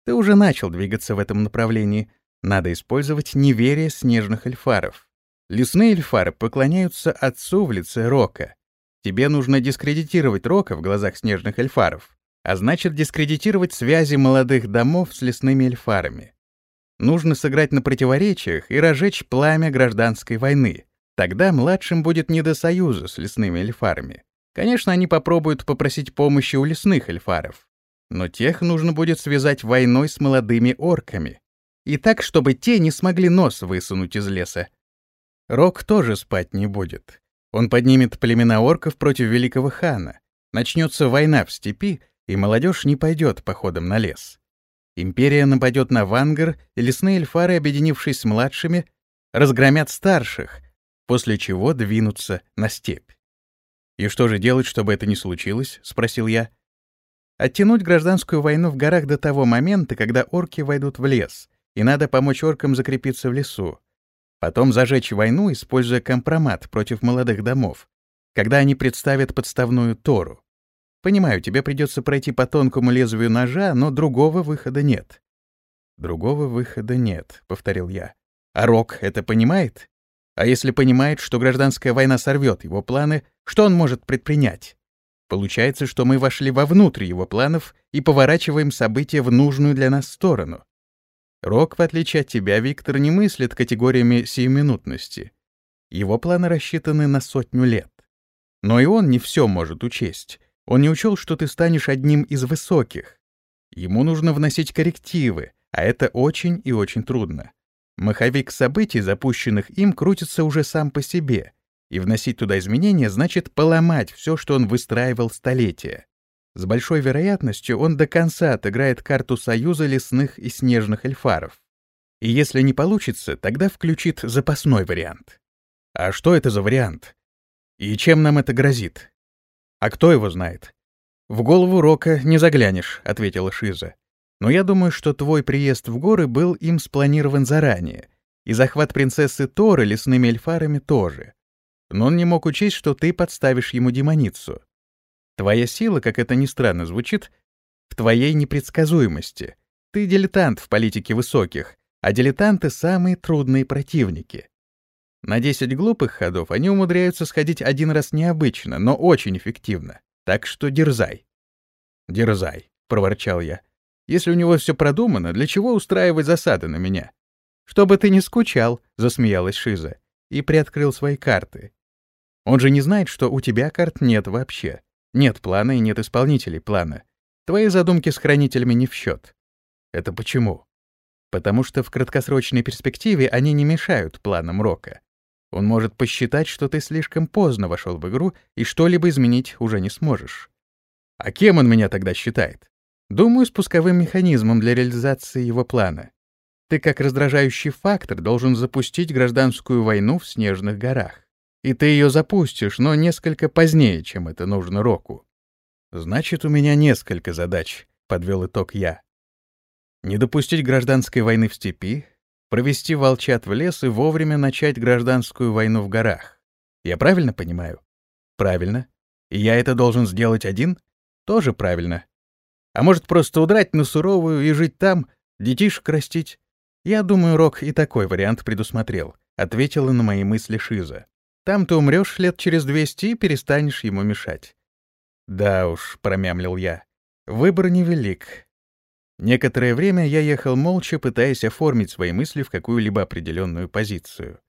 Ты уже начал двигаться в этом направлении. Надо использовать неверие снежных эльфаров. Лесные эльфары поклоняются отцу в лице Рока. Тебе нужно дискредитировать Рока в глазах снежных эльфаров, а значит дискредитировать связи молодых домов с лесными эльфарами. Нужно сыграть на противоречиях и разжечь пламя гражданской войны. Тогда младшим будет не до союза с лесными эльфарами. Конечно, они попробуют попросить помощи у лесных эльфаров. Но тех нужно будет связать войной с молодыми орками. И так, чтобы те не смогли нос высунуть из леса, Рок тоже спать не будет. Он поднимет племена орков против великого хана. Начнется война в степи, и молодежь не пойдет походом на лес. Империя нападет на Вангар, и лесные эльфары, объединившись с младшими, разгромят старших, после чего двинутся на степь. «И что же делать, чтобы это не случилось?» — спросил я. «Оттянуть гражданскую войну в горах до того момента, когда орки войдут в лес, и надо помочь оркам закрепиться в лесу. Потом зажечь войну, используя компромат против молодых домов, когда они представят подставную Тору. Понимаю, тебе придется пройти по тонкому лезвию ножа, но другого выхода нет. Другого выхода нет, повторил я. А Рок это понимает? А если понимает, что гражданская война сорвет его планы, что он может предпринять? Получается, что мы вошли вовнутрь его планов и поворачиваем события в нужную для нас сторону. Рок, в отличие от тебя, Виктор, не мыслит категориями сиюминутности. Его планы рассчитаны на сотню лет. Но и он не все может учесть. Он не учел, что ты станешь одним из высоких. Ему нужно вносить коррективы, а это очень и очень трудно. Маховик событий, запущенных им, крутится уже сам по себе, и вносить туда изменения значит поломать все, что он выстраивал столетия. С большой вероятностью он до конца отыграет карту союза лесных и снежных эльфаров. И если не получится, тогда включит запасной вариант. А что это за вариант? И чем нам это грозит? А кто его знает? В голову Рока не заглянешь, ответила Шиза. Но я думаю, что твой приезд в горы был им спланирован заранее, и захват принцессы Торы лесными эльфарами тоже но он не мог учесть, что ты подставишь ему демоницу. Твоя сила, как это ни странно звучит, в твоей непредсказуемости. Ты дилетант в политике высоких, а дилетанты — самые трудные противники. На 10 глупых ходов они умудряются сходить один раз необычно, но очень эффективно. Так что дерзай. «Дерзай», — проворчал я. «Если у него все продумано, для чего устраивать засады на меня?» «Чтобы ты не скучал», — засмеялась Шиза и приоткрыл свои карты. Он же не знает, что у тебя карт нет вообще. Нет плана и нет исполнителей плана. Твои задумки с хранителями не в счет. Это почему? Потому что в краткосрочной перспективе они не мешают планам Рока. Он может посчитать, что ты слишком поздно вошел в игру и что-либо изменить уже не сможешь. А кем он меня тогда считает? Думаю, спусковым механизмом для реализации его плана. Ты как раздражающий фактор должен запустить гражданскую войну в Снежных горах. И ты ее запустишь, но несколько позднее, чем это нужно Року. Значит, у меня несколько задач, подвел итог я. Не допустить гражданской войны в степи, провести волчат в лес и вовремя начать гражданскую войну в горах. Я правильно понимаю? Правильно. И я это должен сделать один? Тоже правильно. А может, просто удрать на суровую и жить там, детишек растить? Я думаю, Рок и такой вариант предусмотрел, ответила на мои мысли Шиза. Там ты умрешь лет через двести и перестанешь ему мешать. Да уж, промямлил я. Выбор невелик. Некоторое время я ехал молча, пытаясь оформить свои мысли в какую-либо определенную позицию.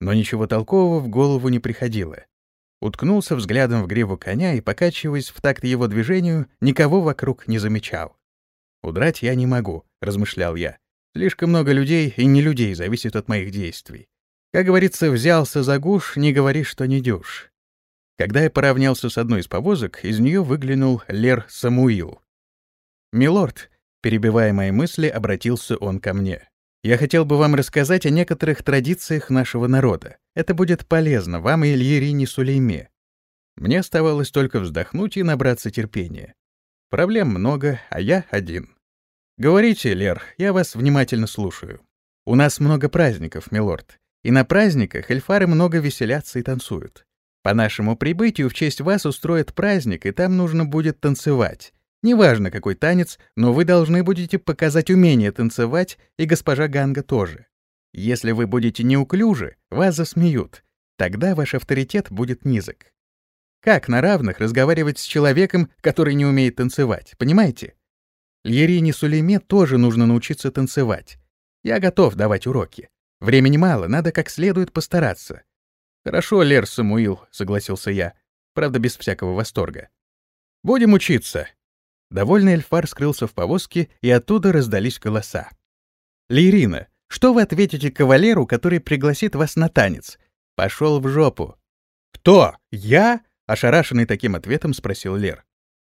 Но ничего толкового в голову не приходило. Уткнулся взглядом в гриву коня и, покачиваясь в такт его движению, никого вокруг не замечал. «Удрать я не могу», — размышлял я. «Слишком много людей и не людей зависит от моих действий. Как говорится, взялся за гуш, не говори, что не дюшь. Когда я поравнялся с одной из повозок, из нее выглянул Лер Самуил. «Милорд», — перебивая мои мысли, обратился он ко мне. «Я хотел бы вам рассказать о некоторых традициях нашего народа. Это будет полезно вам и Ильерине Сулейме». Мне оставалось только вздохнуть и набраться терпения. Проблем много, а я один. «Говорите, Лер, я вас внимательно слушаю. У нас много праздников, милорд. И на праздниках эльфары много веселятся и танцуют. По нашему прибытию в честь вас устроят праздник, и там нужно будет танцевать. Неважно, какой танец, но вы должны будете показать умение танцевать, и госпожа Ганга тоже. Если вы будете неуклюжи, вас засмеют. Тогда ваш авторитет будет низок. Как на равных разговаривать с человеком, который не умеет танцевать, понимаете? Льерине Сулейме тоже нужно научиться танцевать. Я готов давать уроки. Времени мало, надо как следует постараться. Хорошо, Лер Самуил, согласился я, правда без всякого восторга. Будем учиться. Довольный Эльфар скрылся в повозке, и оттуда раздались голоса. Лирина, что вы ответите кавалеру, который пригласит вас на танец? Пошел в жопу. Кто? Я? Ошарашенный таким ответом спросил Лер.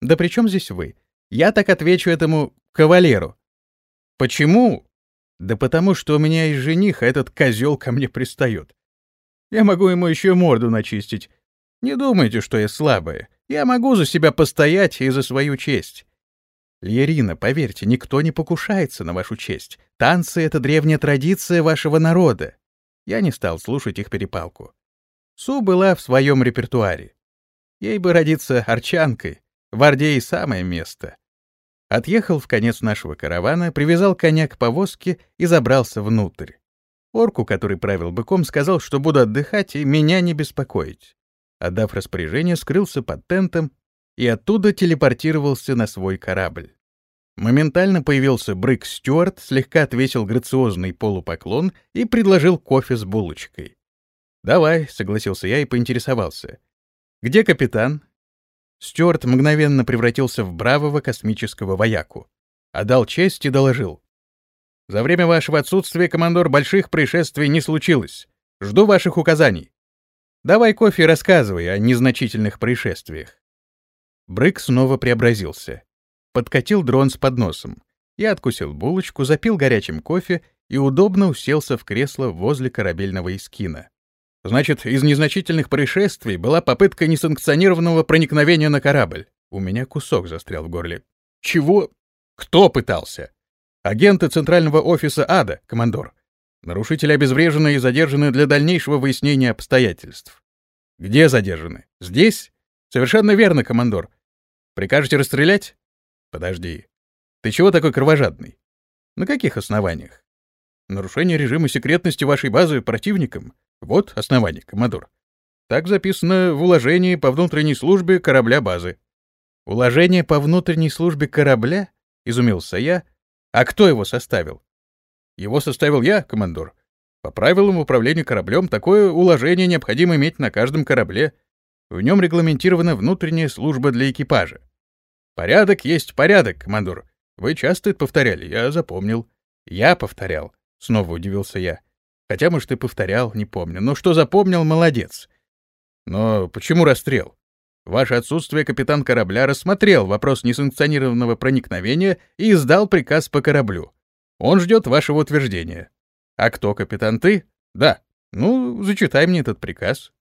Да при чем здесь вы? Я так отвечу этому кавалеру. Почему? Да потому что у меня есть жених, этот козел ко мне пристает. Я могу ему еще морду начистить. Не думайте, что я слабая. Я могу за себя постоять и за свою честь. Льерина, поверьте, никто не покушается на вашу честь. Танцы — это древняя традиция вашего народа. Я не стал слушать их перепалку. Су была в своем репертуаре. Ей бы родиться арчанкой. В Орде и самое место. Отъехал в конец нашего каравана, привязал коня к повозке и забрался внутрь. Орку, который правил быком, сказал, что буду отдыхать и меня не беспокоить. отдав распоряжение, скрылся под тентом и оттуда телепортировался на свой корабль. Моментально появился Брык Стюарт, слегка отвесил грациозный полупоклон и предложил кофе с булочкой. «Давай», — согласился я и поинтересовался. «Где капитан?» Стюарт мгновенно превратился в бравого космического вояку. Отдал честь и доложил. «За время вашего отсутствия, командор, больших происшествий не случилось. Жду ваших указаний. Давай кофе и рассказывай о незначительных происшествиях». Брык снова преобразился. Подкатил дрон с подносом. Я откусил булочку, запил горячим кофе и удобно уселся в кресло возле корабельного эскина. Значит, из незначительных происшествий была попытка несанкционированного проникновения на корабль. У меня кусок застрял в горле. Чего? Кто пытался? Агенты Центрального офиса ада, командор. Нарушители обезврежены и задержаны для дальнейшего выяснения обстоятельств. Где задержаны? Здесь? Совершенно верно, командор. Прикажете расстрелять? Подожди. Ты чего такой кровожадный? На каких основаниях? Нарушение режима секретности вашей базы противником? Вот основание, коммодор. Так записано в уложении по внутренней службе корабля базы. Уложение по внутренней службе корабля? Изумился я. А кто его составил? Его составил я, командор. По правилам управления кораблем такое уложение необходимо иметь на каждом корабле. В нем регламентирована внутренняя служба для экипажа. Порядок есть порядок, командор. Вы часто это повторяли, я запомнил. Я повторял, снова удивился я. Хотя, может, и повторял, не помню. Но что запомнил, молодец. Но почему расстрел? Ваше отсутствие капитан корабля рассмотрел вопрос несанкционированного проникновения и издал приказ по кораблю. Он ждет вашего утверждения. А кто капитан ты? Да. Ну, зачитай мне этот приказ.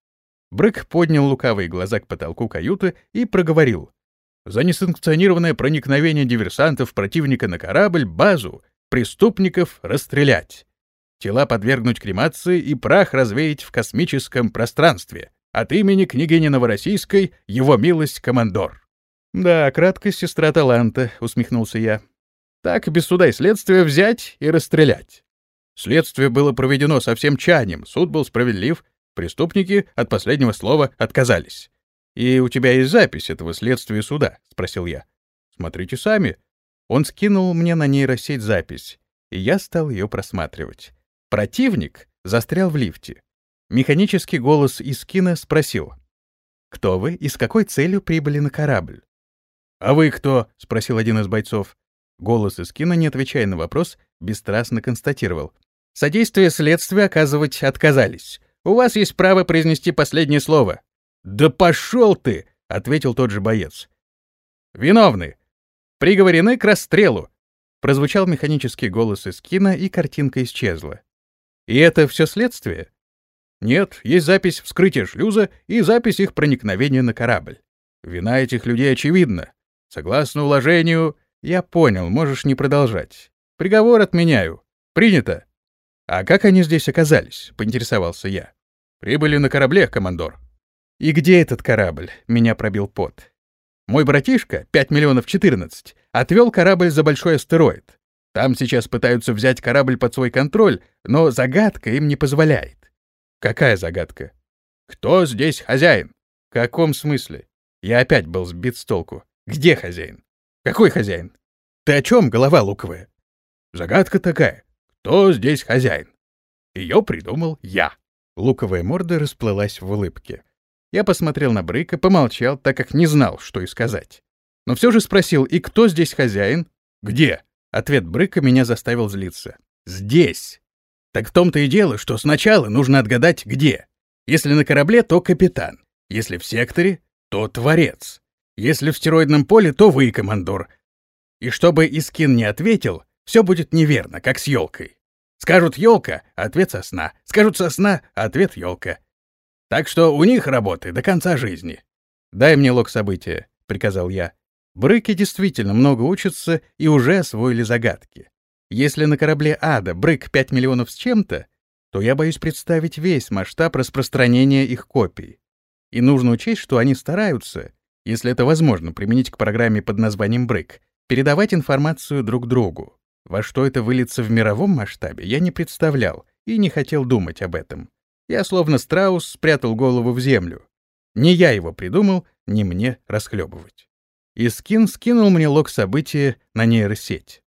Брык поднял лукавые глаза к потолку каюты и проговорил за несанкционированное проникновение диверсантов противника на корабль, базу, преступников расстрелять, тела подвергнуть кремации и прах развеять в космическом пространстве. От имени княгини Новороссийской его милость командор. «Да, краткость сестра таланта», — усмехнулся я. «Так, без суда и следствия взять и расстрелять». Следствие было проведено со всем чанием, суд был справедлив, преступники от последнего слова отказались. «И у тебя есть запись этого следствия суда?» — спросил я. «Смотрите сами». Он скинул мне на нейросеть запись, и я стал ее просматривать. Противник застрял в лифте. Механический голос из кино спросил. «Кто вы и с какой целью прибыли на корабль?» «А вы кто?» — спросил один из бойцов. Голос из кино, не отвечая на вопрос, бесстрастно констатировал. «Содействие следствия оказывать отказались. У вас есть право произнести последнее слово. «Да пошел ты!» — ответил тот же боец. «Виновны! Приговорены к расстрелу!» Прозвучал механический голос из кино, и картинка исчезла. «И это все следствие?» «Нет, есть запись вскрытия шлюза и запись их проникновения на корабль. Вина этих людей очевидна. Согласно уложению, я понял, можешь не продолжать. Приговор отменяю. Принято. А как они здесь оказались? Поинтересовался я. Прибыли на корабле, командор. И где этот корабль? Меня пробил пот. Мой братишка, 5 миллионов 14, отвел корабль за большой астероид. Там сейчас пытаются взять корабль под свой контроль, но загадка им не позволяет. Какая загадка? Кто здесь хозяин? В каком смысле? Я опять был сбит с толку. Где хозяин? Какой хозяин? Ты о чем, голова луковая? Загадка такая. Кто здесь хозяин? Ее придумал я. Луковая морда расплылась в улыбке. Я посмотрел на Брыка, помолчал, так как не знал, что и сказать. Но все же спросил, и кто здесь хозяин? Где? Ответ Брыка меня заставил злиться. Здесь. Так в том-то и дело, что сначала нужно отгадать, где. Если на корабле, то капитан. Если в секторе, то творец. Если в стероидном поле, то вы, командор. И чтобы Искин не ответил, все будет неверно, как с елкой. Скажут елка, ответ сосна. Скажут сосна, ответ елка. Так что у них работы до конца жизни. «Дай мне лог события», — приказал я. Брыки действительно много учатся и уже освоили загадки. Если на корабле Ада Брык 5 миллионов с чем-то, то я боюсь представить весь масштаб распространения их копий. И нужно учесть, что они стараются, если это возможно применить к программе под названием Брык, передавать информацию друг другу. Во что это выльется в мировом масштабе, я не представлял и не хотел думать об этом. Я словно страус спрятал голову в землю. Не я его придумал, не мне расхлебывать. И скин скинул мне лог события на нейросеть.